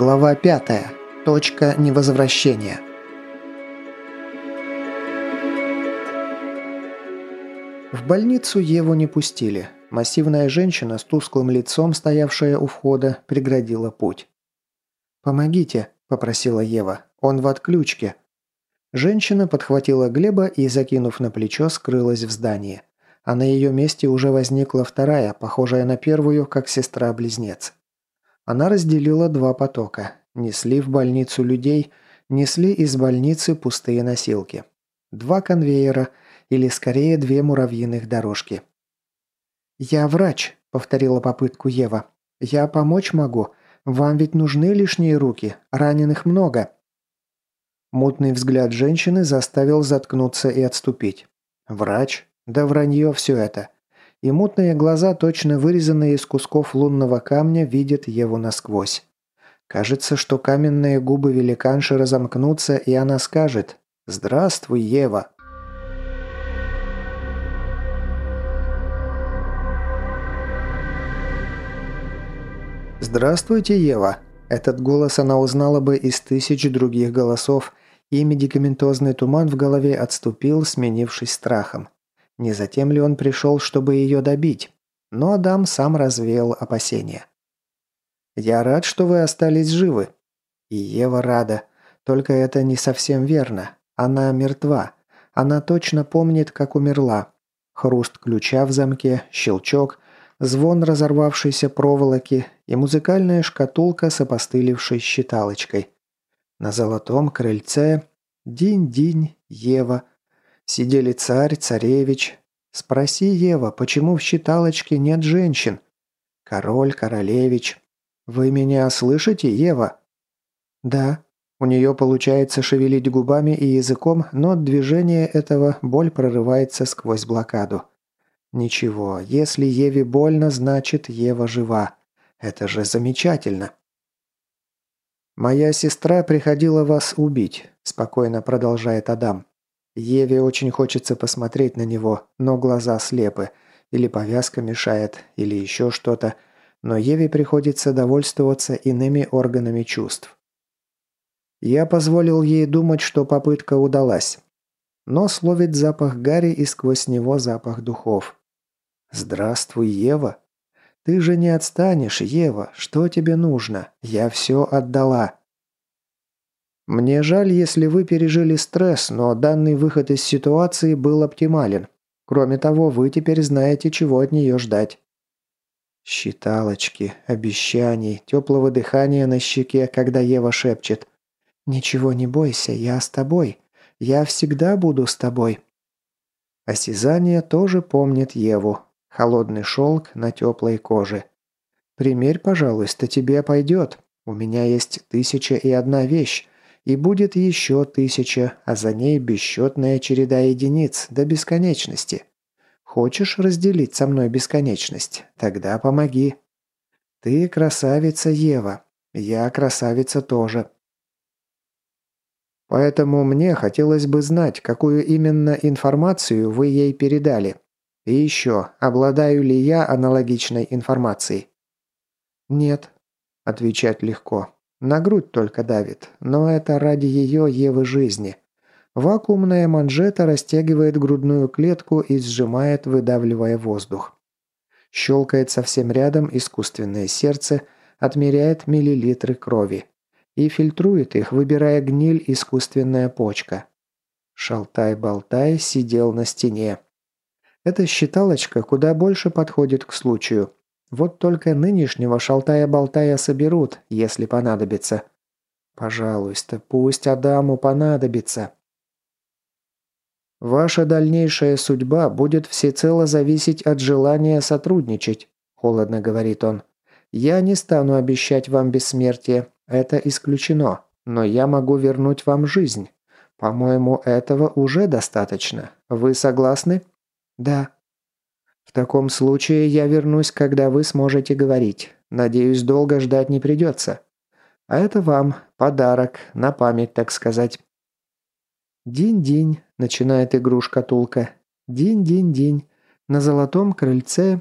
Глава 5. Точка невозвращения. В больницу Еву не пустили. Массивная женщина с тусклым лицом, стоявшая у входа, преградила путь. «Помогите», – попросила Ева. «Он в отключке». Женщина подхватила Глеба и, закинув на плечо, скрылась в здании. А на ее месте уже возникла вторая, похожая на первую, как сестра-близнец. Она разделила два потока. Несли в больницу людей, несли из больницы пустые носилки. Два конвейера, или скорее две муравьиных дорожки. «Я врач», — повторила попытку Ева. «Я помочь могу. Вам ведь нужны лишние руки. Раненых много». Мутный взгляд женщины заставил заткнуться и отступить. «Врач? Да вранье все это и мутные глаза, точно вырезанные из кусков лунного камня, видят Еву насквозь. Кажется, что каменные губы великанши разомкнутся, и она скажет «Здравствуй, Ева!». «Здравствуйте, Ева!» Этот голос она узнала бы из тысяч других голосов, и медикаментозный туман в голове отступил, сменившись страхом. Не затем ли он пришел, чтобы ее добить? Но Адам сам развеял опасения. «Я рад, что вы остались живы». И Ева рада. Только это не совсем верно. Она мертва. Она точно помнит, как умерла. Хруст ключа в замке, щелчок, звон разорвавшейся проволоки и музыкальная шкатулка с опостылевшей считалочкой. На золотом крыльце «Динь-динь, Ева», Сидели царь, царевич. Спроси, Ева, почему в считалочке нет женщин? Король, королевич. Вы меня слышите, Ева? Да. У нее получается шевелить губами и языком, но от движения этого боль прорывается сквозь блокаду. Ничего, если Еве больно, значит Ева жива. Это же замечательно. «Моя сестра приходила вас убить», – спокойно продолжает Адам. Еве очень хочется посмотреть на него, но глаза слепы. Или повязка мешает, или еще что-то. Но Еве приходится довольствоваться иными органами чувств. Я позволил ей думать, что попытка удалась. Но словит запах Гарри и сквозь него запах духов. «Здравствуй, Ева!» «Ты же не отстанешь, Ева. Что тебе нужно? Я все отдала». Мне жаль, если вы пережили стресс, но данный выход из ситуации был оптимален. Кроме того, вы теперь знаете, чего от нее ждать. Считалочки, обещаний, теплого дыхания на щеке, когда Ева шепчет. «Ничего не бойся, я с тобой. Я всегда буду с тобой». Осязание тоже помнит Еву. Холодный шелк на теплой коже. «Примерь, пожалуйста, тебе пойдет. У меня есть тысяча и одна вещь, и будет еще тысяча, а за ней бесчетная череда единиц до бесконечности. Хочешь разделить со мной бесконечность? Тогда помоги. Ты красавица Ева. Я красавица тоже. Поэтому мне хотелось бы знать, какую именно информацию вы ей передали. И еще, обладаю ли я аналогичной информацией? Нет. Отвечать легко. На грудь только давит, но это ради ее Евы жизни. Вакуумная манжета растягивает грудную клетку и сжимает, выдавливая воздух. Щелкает совсем рядом искусственное сердце, отмеряет миллилитры крови. И фильтрует их, выбирая гниль искусственная почка. Шалтай-болтай сидел на стене. Эта считалочка куда больше подходит к случаю. Вот только нынешнего шалтая-болтая соберут, если понадобится. Пожалуйста, пусть Адаму понадобится. Ваша дальнейшая судьба будет всецело зависеть от желания сотрудничать, холодно говорит он. Я не стану обещать вам бессмертие, это исключено, но я могу вернуть вам жизнь. По-моему, этого уже достаточно. Вы согласны? Да. В таком случае я вернусь, когда вы сможете говорить. Надеюсь, долго ждать не придется. А это вам подарок, на память, так сказать. «Динь-динь», — начинает игру шкатулка. «Динь-динь-динь». На золотом крыльце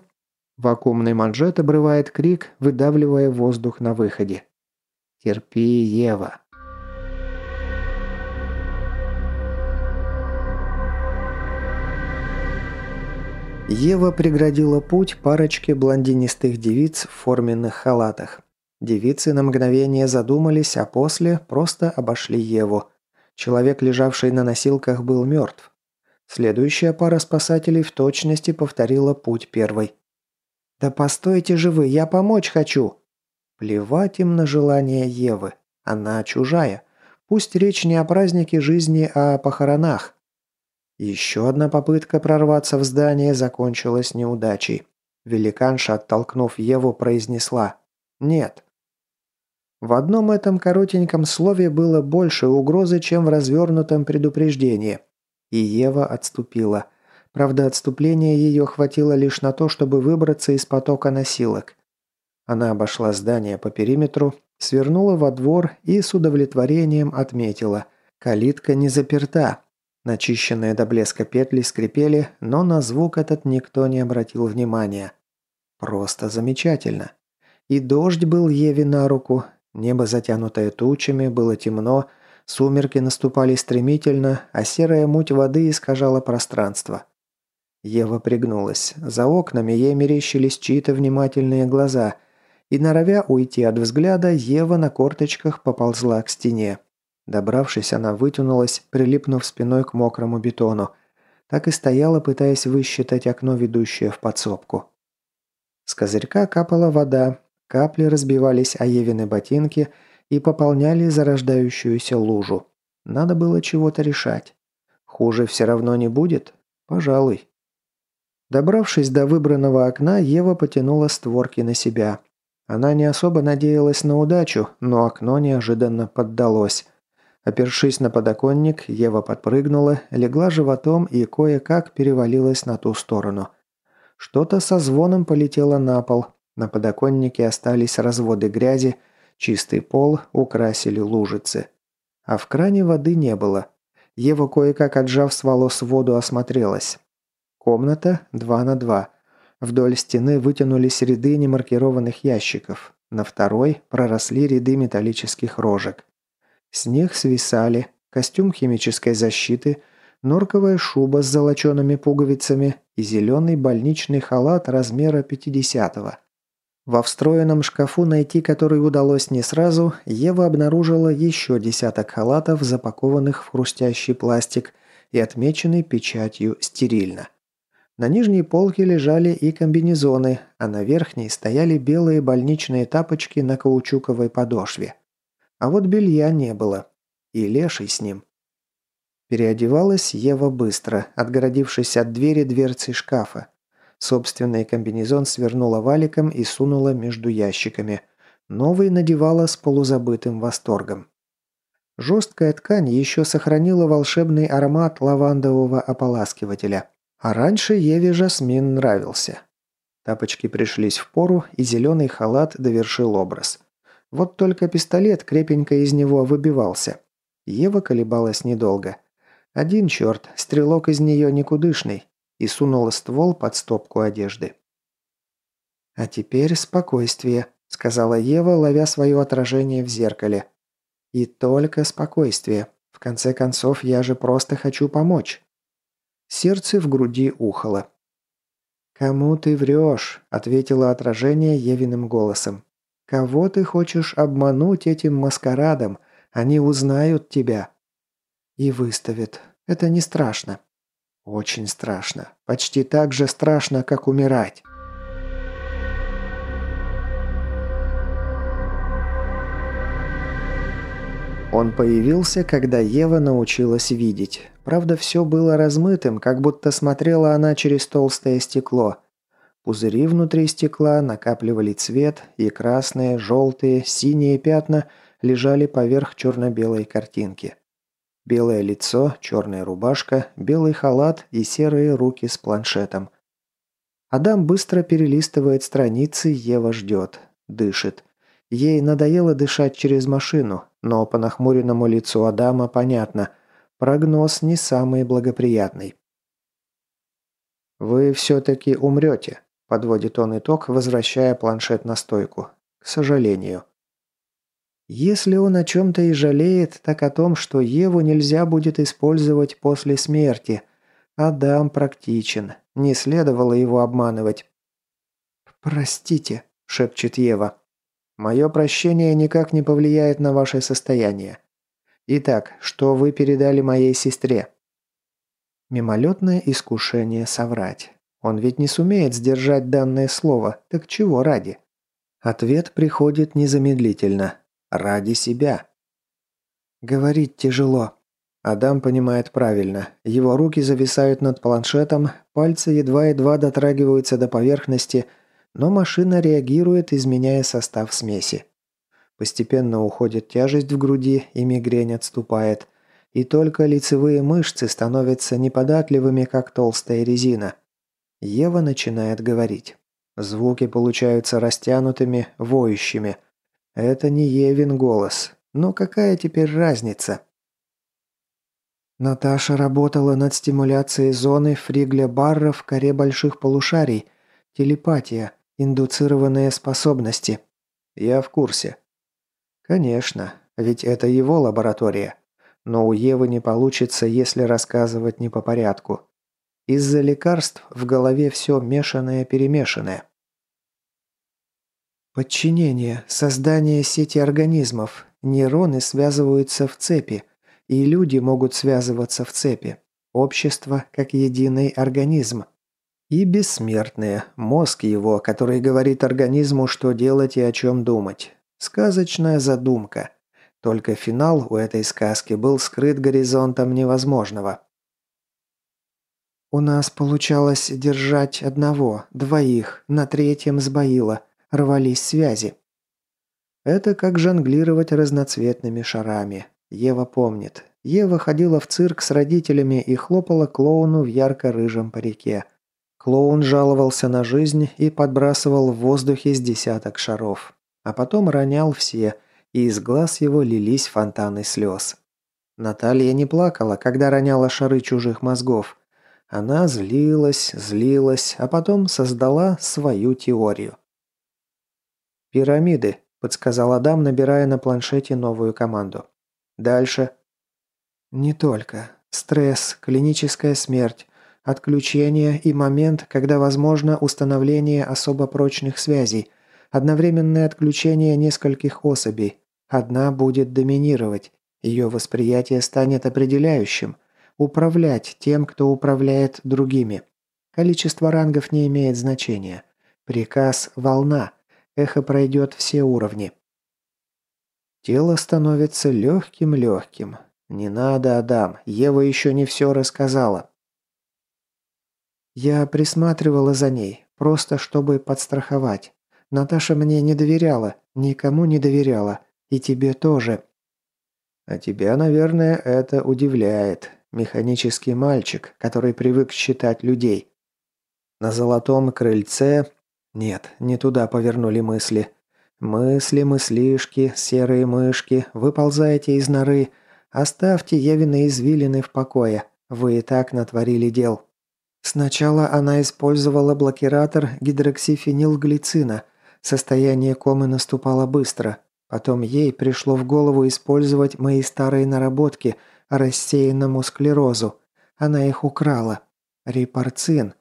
вакуумный манжет обрывает крик, выдавливая воздух на выходе. Терпи, Ева. Ева преградила путь парочке блондинистых девиц в форменных халатах. Девицы на мгновение задумались, а после просто обошли Еву. Человек, лежавший на носилках, был мертв. Следующая пара спасателей в точности повторила путь первой. «Да постойте же вы, я помочь хочу!» Плевать им на желание Евы. Она чужая. Пусть речь не о празднике жизни, а о похоронах. Еще одна попытка прорваться в здание закончилась неудачей. Великанша, оттолкнув Еву, произнесла «Нет». В одном этом коротеньком слове было больше угрозы, чем в развернутом предупреждении. И Ева отступила. Правда, отступления ее хватило лишь на то, чтобы выбраться из потока носилок. Она обошла здание по периметру, свернула во двор и с удовлетворением отметила – калитка не заперта, Начищенные до блеска петли скрипели, но на звук этот никто не обратил внимания. Просто замечательно. И дождь был Еве на руку, небо, затянутое тучами, было темно, сумерки наступали стремительно, а серая муть воды искажала пространство. Ева пригнулась. За окнами ей мерещились чьи-то внимательные глаза, и, норовя уйти от взгляда, Ева на корточках поползла к стене. Добравшись, она вытянулась, прилипнув спиной к мокрому бетону. Так и стояла, пытаясь высчитать окно, ведущее в подсобку. С козырька капала вода, капли разбивались о Евины ботинки и пополняли зарождающуюся лужу. Надо было чего-то решать. Хуже все равно не будет? Пожалуй. Добравшись до выбранного окна, Ева потянула створки на себя. Она не особо надеялась на удачу, но окно неожиданно поддалось. Опершись на подоконник, Ева подпрыгнула, легла животом и кое-как перевалилась на ту сторону. Что-то со звоном полетело на пол. На подоконнике остались разводы грязи, чистый пол украсили лужицы. А в кране воды не было. Ева, кое-как отжав с волос воду, осмотрелась. Комната 2 на 2. Вдоль стены вытянулись ряды немаркированных ящиков. На второй проросли ряды металлических рожек. С них свисали костюм химической защиты, норковая шуба с золочеными пуговицами и зеленый больничный халат размера 50-го. Во встроенном шкафу, найти который удалось не сразу, Ева обнаружила еще десяток халатов, запакованных в хрустящий пластик и отмеченный печатью «стерильно». На нижней полке лежали и комбинезоны, а на верхней стояли белые больничные тапочки на каучуковой подошве. А вот белья не было. И леший с ним. Переодевалась Ева быстро, отгородившись от двери дверцы шкафа. Собственный комбинезон свернула валиком и сунула между ящиками. Новый надевала с полузабытым восторгом. Жесткая ткань еще сохранила волшебный аромат лавандового ополаскивателя. А раньше Еве жасмин нравился. Тапочки пришлись в пору, и зеленый халат довершил образ. Вот только пистолет крепенько из него выбивался. Ева колебалась недолго. Один черт, стрелок из нее никудышный, и сунула ствол под стопку одежды. «А теперь спокойствие», — сказала Ева, ловя свое отражение в зеркале. «И только спокойствие. В конце концов, я же просто хочу помочь». Сердце в груди ухало. «Кому ты врешь?» – ответило отражение Евиным голосом. Кого ты хочешь обмануть этим маскарадом? Они узнают тебя. И выставят. Это не страшно. Очень страшно. Почти так же страшно, как умирать. Он появился, когда Ева научилась видеть. Правда, все было размытым, как будто смотрела она через толстое стекло – Пузыри внутри стекла накапливали цвет, и красные, желтые, синие пятна лежали поверх черно-белой картинки. Белое лицо, черная рубашка, белый халат и серые руки с планшетом. Адам быстро перелистывает страницы, Ева ждет, дышит. Ей надоело дышать через машину, но по нахмуренному лицу Адама понятно, прогноз не самый благоприятный. «Вы все-таки умрете», Подводит он итог, возвращая планшет на стойку. К сожалению. Если он о чем-то и жалеет, так о том, что Еву нельзя будет использовать после смерти. Адам практичен. Не следовало его обманывать. «Простите», – шепчет Ева. «Мое прощение никак не повлияет на ваше состояние. Итак, что вы передали моей сестре?» Мимолетное искушение соврать. Он ведь не сумеет сдержать данное слово, так чего ради? Ответ приходит незамедлительно. Ради себя. Говорить тяжело. Адам понимает правильно. Его руки зависают над планшетом, пальцы едва-едва дотрагиваются до поверхности, но машина реагирует, изменяя состав смеси. Постепенно уходит тяжесть в груди, и мигрень отступает – и только лицевые мышцы становятся неподатливыми, как толстая резина. Ева начинает говорить. Звуки получаются растянутыми, воющими. Это не Евин голос. Но какая теперь разница? Наташа работала над стимуляцией зоны Фригля-Барра в коре больших полушарий. Телепатия. Индуцированные способности. Я в курсе. Конечно, ведь это его лаборатория. Но у Евы не получится, если рассказывать не по порядку. Из-за лекарств в голове все мешанное-перемешанное. Подчинение, создание сети организмов. Нейроны связываются в цепи, и люди могут связываться в цепи. Общество как единый организм. И бессмертные, мозг его, который говорит организму, что делать и о чем думать. Сказочная задумка – только финал у этой сказки был скрыт горизонтом невозможного. «У нас получалось держать одного, двоих, на третьем сбоило, рвались связи». Это как жонглировать разноцветными шарами. Ева помнит. Ева ходила в цирк с родителями и хлопала клоуну в ярко-рыжем парике. Клоун жаловался на жизнь и подбрасывал в воздухе с десяток шаров. А потом ронял все – и из глаз его лились фонтаны слез. Наталья не плакала, когда роняла шары чужих мозгов. Она злилась, злилась, а потом создала свою теорию. «Пирамиды», – подсказал Адам, набирая на планшете новую команду. «Дальше». «Не только. Стресс, клиническая смерть, отключение и момент, когда возможно установление особо прочных связей – Одновременное отключение нескольких особей. Одна будет доминировать. Ее восприятие станет определяющим. Управлять тем, кто управляет другими. Количество рангов не имеет значения. Приказ – волна. Эхо пройдет все уровни. Тело становится легким-легким. Не надо, Адам, Ева еще не все рассказала. Я присматривала за ней, просто чтобы подстраховать. Наташа мне не доверяла, никому не доверяла, и тебе тоже». «А тебя, наверное, это удивляет. Механический мальчик, который привык считать людей». На золотом крыльце... Нет, не туда повернули мысли. Мысли, мыслишки, серые мышки, выползайте из норы. Оставьте Евины извилины в покое. Вы и так натворили дел. Сначала она использовала блокиратор гидроксифенилглицина, Состояние комы наступало быстро. Потом ей пришло в голову использовать мои старые наработки рассеянному склерозу. Она их украла. Репарцин.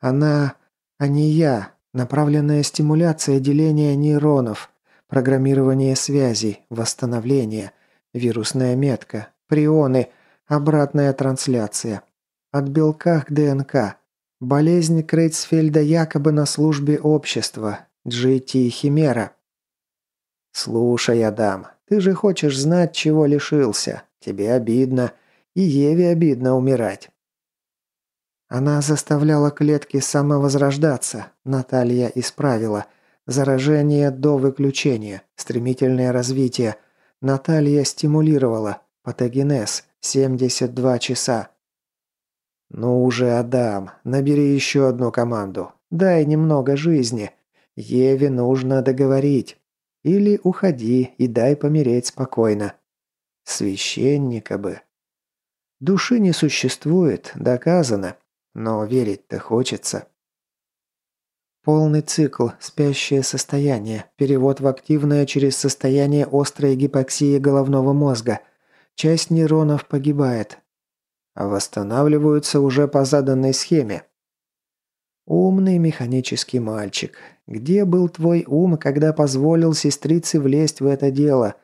Она... а не я. Направленная стимуляция деления нейронов. Программирование связей. Восстановление. Вирусная метка. Прионы. Обратная трансляция. От белка к ДНК. Болезнь Крейцфельда якобы на службе общества. GT Химера. «Слушай, Адам, ты же хочешь знать, чего лишился. Тебе обидно. И Еве обидно умирать». Она заставляла клетки самовозрождаться. Наталья исправила. Заражение до выключения. Стремительное развитие. Наталья стимулировала. Патогенез. 72 часа. «Ну уже, Адам, набери еще одну команду. Дай немного жизни. Еве нужно договорить. Или уходи и дай помереть спокойно. Священника бы. Души не существует, доказано. Но верить-то хочется. Полный цикл, спящее состояние, перевод в активное через состояние острой гипоксии головного мозга. Часть нейронов погибает. А восстанавливаются уже по заданной схеме. Умный механический мальчик. Где был твой ум, когда позволил сестрице влезть в это дело?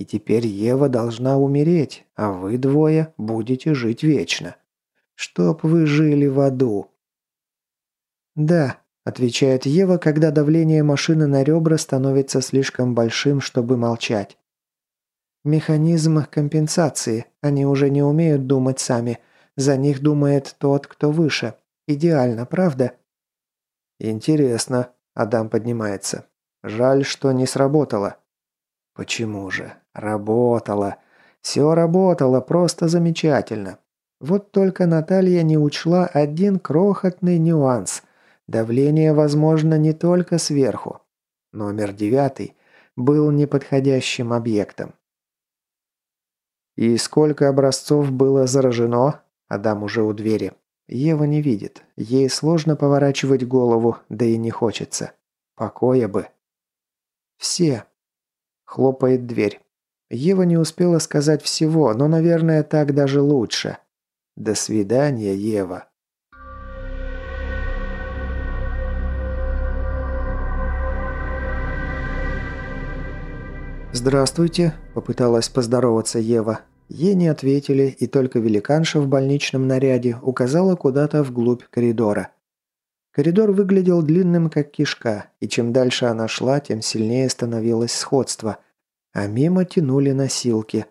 И теперь Ева должна умереть, а вы двое будете жить вечно. Чтоб вы жили в аду. Да, Отвечает Ева, когда давление машины на ребра становится слишком большим, чтобы молчать. Механизм компенсации. Они уже не умеют думать сами. За них думает тот, кто выше. Идеально, правда? Интересно. Адам поднимается. Жаль, что не сработало. Почему же? Работало. Все работало просто замечательно. Вот только Наталья не учла один крохотный нюанс – Давление возможно не только сверху. Номер девятый был неподходящим объектом. И сколько образцов было заражено? Адам уже у двери. Ева не видит. Ей сложно поворачивать голову, да и не хочется. Покоя бы. Все. Хлопает дверь. Ева не успела сказать всего, но, наверное, так даже лучше. До свидания, Ева. «Здравствуйте», – попыталась поздороваться Ева. Ей не ответили, и только великанша в больничном наряде указала куда-то вглубь коридора. Коридор выглядел длинным, как кишка, и чем дальше она шла, тем сильнее становилось сходство. А мимо тянули носилки.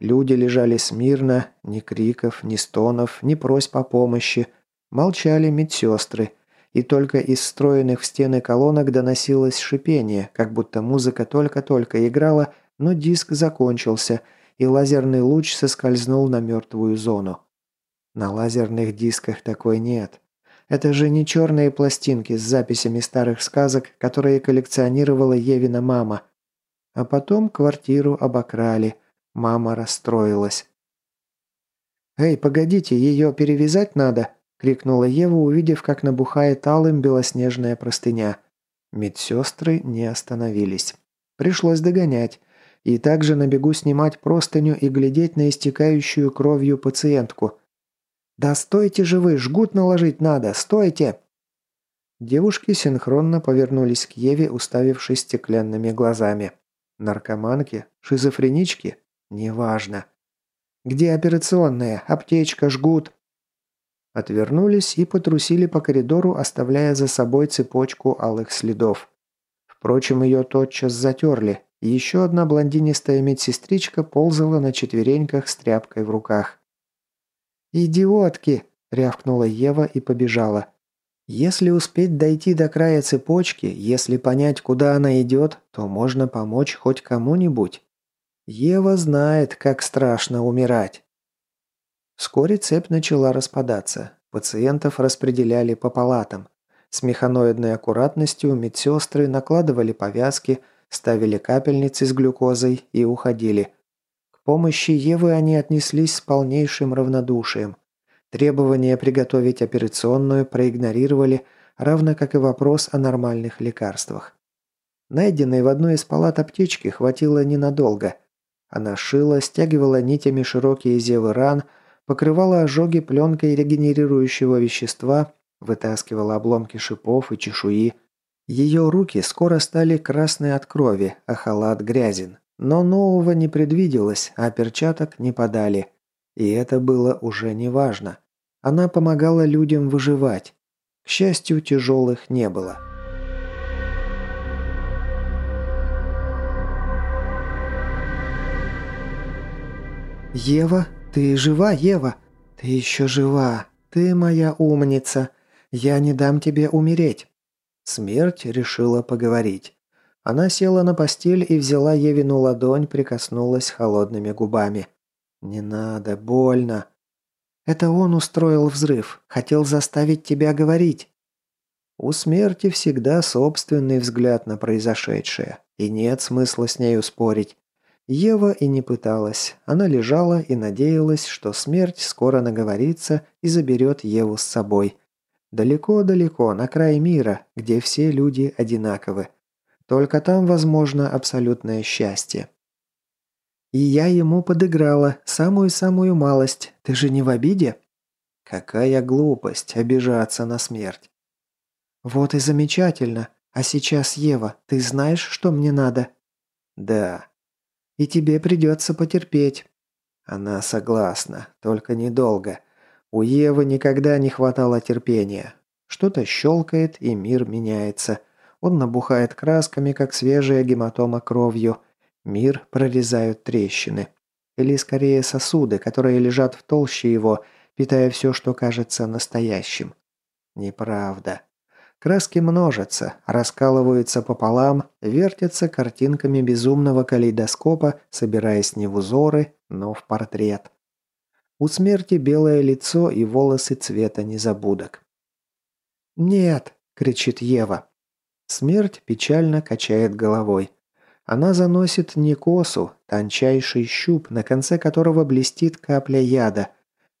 Люди лежали смирно, ни криков, ни стонов, ни просьб о помощи. Молчали медсестры, и только из встроенных в стены колонок доносилось шипение, как будто музыка только-только играла, но диск закончился, и лазерный луч соскользнул на мертвую зону. На лазерных дисках такой нет. Это же не черные пластинки с записями старых сказок, которые коллекционировала Евина мама. А потом квартиру обокрали. Мама расстроилась. «Эй, погодите, ее перевязать надо?» – крикнула Ева, увидев, как набухает алым белоснежная простыня. Медсестры не остановились. Пришлось догонять. И также на бегу снимать простыню и глядеть на истекающую кровью пациентку. «Да стойте же вы, жгут наложить надо, стойте!» Девушки синхронно повернулись к Еве, уставившись стеклянными глазами. Наркоманки? Шизофренички? Неважно. «Где операционная? Аптечка, жгут?» Отвернулись и потрусили по коридору, оставляя за собой цепочку алых следов. Впрочем, ее тотчас затерли. Еще одна блондинистая медсестричка ползала на четвереньках с тряпкой в руках. «Идиотки!» – рявкнула Ева и побежала. «Если успеть дойти до края цепочки, если понять, куда она идет, то можно помочь хоть кому-нибудь. Ева знает, как страшно умирать». Вскоре цепь начала распадаться. Пациентов распределяли по палатам. С механоидной аккуратностью медсестры накладывали повязки, ставили капельницы с глюкозой и уходили. К помощи Евы они отнеслись с полнейшим равнодушием. Требования приготовить операционную проигнорировали, равно как и вопрос о нормальных лекарствах. Найденной в одной из палат аптечки хватило ненадолго. Она шила, стягивала нитями широкие зевы ран – покрывала ожоги пленкой регенерирующего вещества, вытаскивала обломки шипов и чешуи. Ее руки скоро стали красные от крови, а халат грязен. Но нового не предвиделось, а перчаток не подали. И это было уже не важно. Она помогала людям выживать. К счастью, тяжелых не было. «Ева?» «Ты жива, Ева? Ты еще жива. Ты моя умница. Я не дам тебе умереть». Смерть решила поговорить. Она села на постель и взяла Евину ладонь, прикоснулась холодными губами. «Не надо, больно». «Это он устроил взрыв. Хотел заставить тебя говорить». У смерти всегда собственный взгляд на произошедшее, и нет смысла с нею спорить. Ева и не пыталась. Она лежала и надеялась, что смерть скоро наговорится и заберет Еву с собой. Далеко-далеко, на край мира, где все люди одинаковы. Только там возможно абсолютное счастье. И я ему подыграла, самую-самую малость. Ты же не в обиде? Какая глупость, обижаться на смерть. Вот и замечательно. А сейчас, Ева, ты знаешь, что мне надо? Да. И тебе придется потерпеть. Она согласна, только недолго. У Евы никогда не хватало терпения. Что-то щелкает, и мир меняется. Он набухает красками, как свежая гематома кровью – Мир прорезают трещины. Или скорее сосуды, которые лежат в толще его, питая все, что кажется настоящим. Неправда. Краски множатся, раскалываются пополам, вертятся картинками безумного калейдоскопа, собираясь не в узоры, но в портрет. У смерти белое лицо и волосы цвета незабудок. «Нет!» – кричит Ева. Смерть печально качает головой. Она заносит не косу, тончайший щуп, на конце которого блестит капля яда.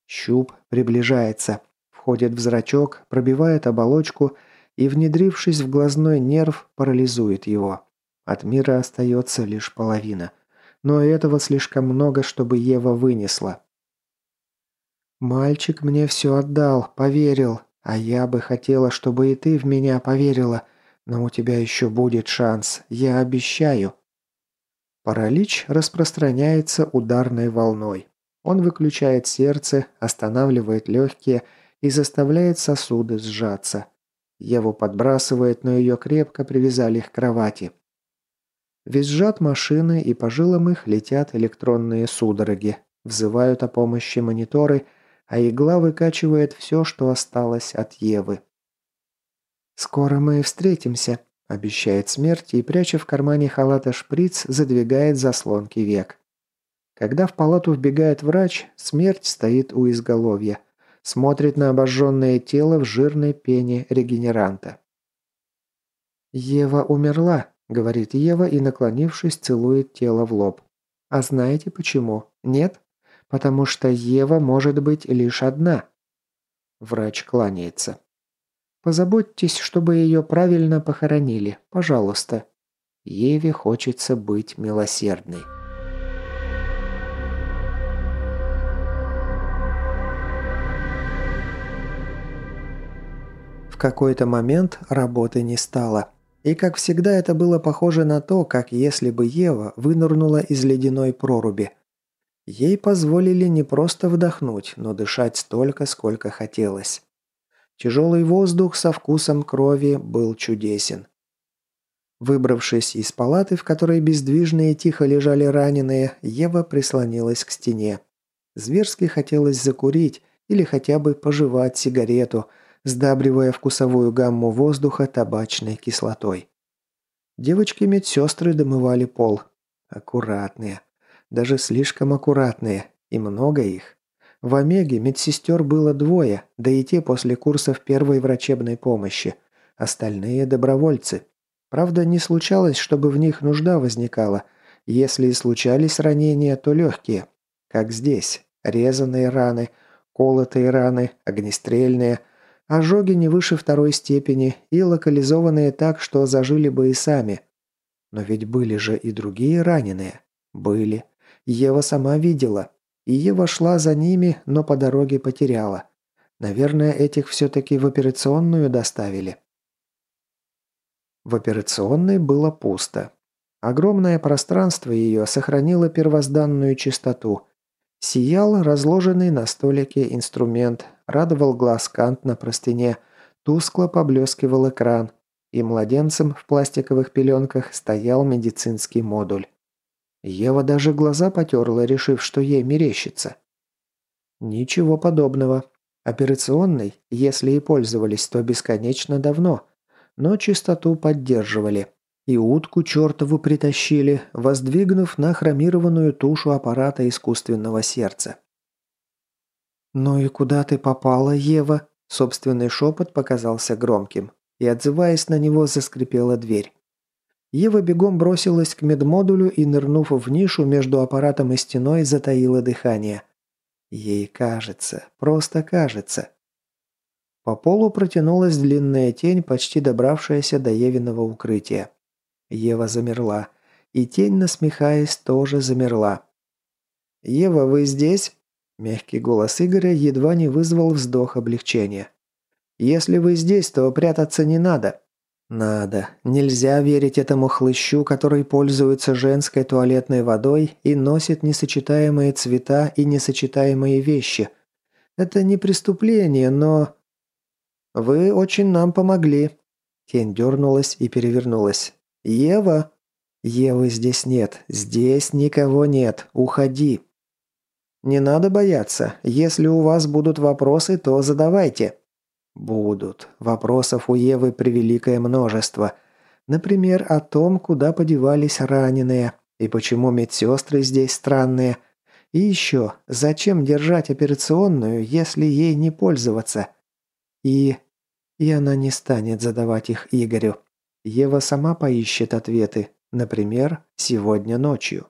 Щуп приближается, входит в зрачок, пробивает оболочку и, внедрившись в глазной нерв, парализует его. От мира остается лишь половина. Но этого слишком много, чтобы Ева вынесла. «Мальчик мне все отдал, поверил, а я бы хотела, чтобы и ты в меня поверила», но у тебя еще будет шанс, я обещаю». Паралич распространяется ударной волной. Он выключает сердце, останавливает легкие и заставляет сосуды сжаться. Еву подбрасывает, но ее крепко привязали к кровати. Визжат машины, и по жилам их летят электронные судороги. Взывают о помощи мониторы, а игла выкачивает все, что осталось от Евы. «Скоро мы встретимся», – обещает смерть и, пряча в кармане халата шприц, задвигает заслонки век. Когда в палату вбегает врач, смерть стоит у изголовья. Смотрит на обожженное тело в жирной пене регенеранта. «Ева умерла», – говорит Ева и, наклонившись, целует тело в лоб. «А знаете почему? Нет? Потому что Ева может быть лишь одна». Врач кланяется. Позаботьтесь, чтобы ее правильно похоронили, пожалуйста. Еве хочется быть милосердной. В какой-то момент работы не стало. И как всегда это было похоже на то, как если бы Ева вынырнула из ледяной проруби. Ей позволили не просто вдохнуть, но дышать столько, сколько хотелось. Тяжелый воздух со вкусом крови был чудесен. Выбравшись из палаты, в которой бездвижно и тихо лежали раненые, Ева прислонилась к стене. Зверски хотелось закурить или хотя бы пожевать сигарету, сдабривая вкусовую гамму воздуха табачной кислотой. Девочки-медсестры домывали пол. Аккуратные. Даже слишком аккуратные. И много их. В Омеге медсестер было двое, да и те после курсов первой врачебной помощи. Остальные – добровольцы. Правда, не случалось, чтобы в них нужда возникала. Если и случались ранения, то легкие. Как здесь. Резанные раны, колотые раны, огнестрельные, ожоги не выше второй степени и локализованные так, что зажили бы и сами. Но ведь были же и другие раненые. Были. Ева сама видела. И Ева шла за ними, но по дороге потеряла. Наверное, этих все-таки в операционную доставили. В операционной было пусто. Огромное пространство ее сохранило первозданную чистоту. Сиял разложенный на столике инструмент, радовал глаз кант на простыне, тускло поблескивал экран, и младенцем в пластиковых пеленках стоял медицинский модуль. Ева даже глаза потерла, решив, что ей мерещится. Ничего подобного. Операционной, если и пользовались, то бесконечно давно. Но чистоту поддерживали. И утку чертову притащили, воздвигнув на хромированную тушу аппарата искусственного сердца. «Ну и куда ты попала, Ева?» Собственный шепот показался громким. И, отзываясь на него, заскрипела дверь. Ева бегом бросилась к медмодулю и, нырнув в нишу между аппаратом и стеной, затаила дыхание. Ей кажется, просто кажется. По полу протянулась длинная тень, почти добравшаяся до Евиного укрытия. Ева замерла. И тень, насмехаясь, тоже замерла. «Ева, вы здесь?» Мягкий голос Игоря едва не вызвал вздох облегчения. «Если вы здесь, то прятаться не надо». «Надо. Нельзя верить этому хлыщу, который пользуется женской туалетной водой и носит несочетаемые цвета и несочетаемые вещи. Это не преступление, но...» «Вы очень нам помогли». Тень дернулась и перевернулась. «Ева?» «Евы здесь нет. Здесь никого нет. Уходи». «Не надо бояться. Если у вас будут вопросы, то задавайте». «Будут. Вопросов у Евы превеликое множество. Например, о том, куда подевались раненые, и почему медсестры здесь странные. И еще, зачем держать операционную, если ей не пользоваться? И... И она не станет задавать их Игорю. Ева сама поищет ответы, например, сегодня ночью.